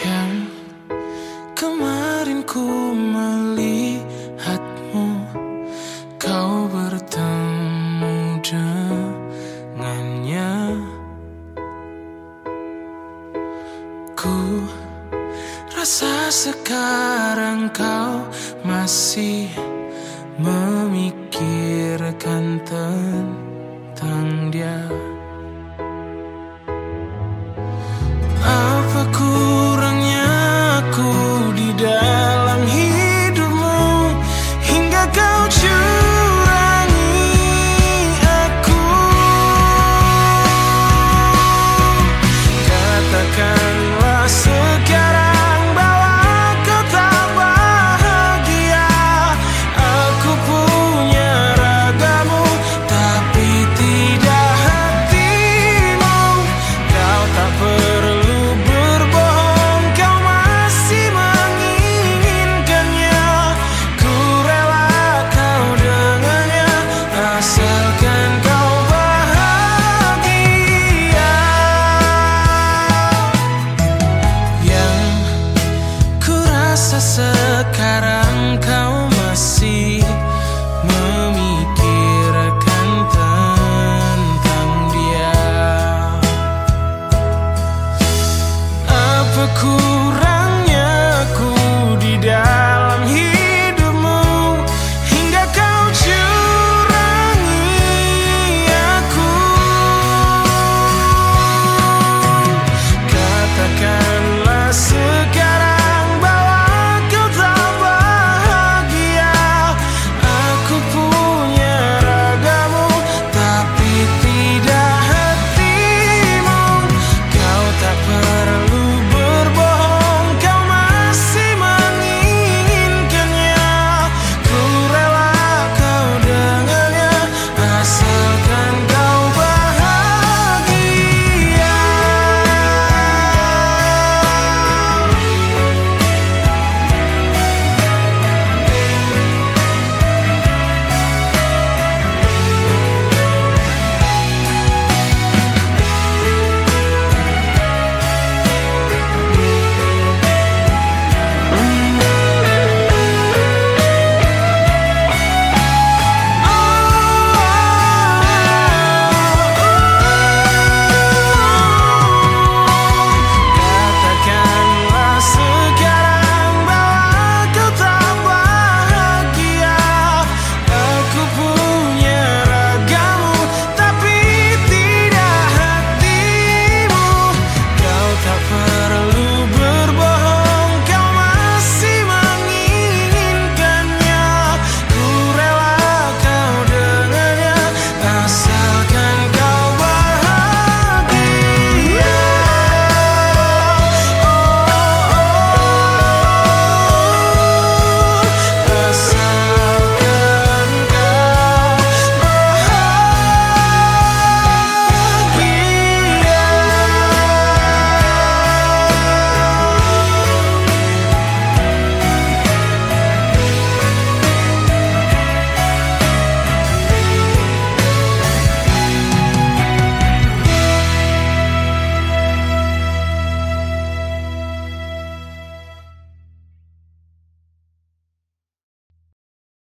yang kemarin ku melihatmu? Kau bertemu dengannya. Ku rasa sekarang kau masih memikir look at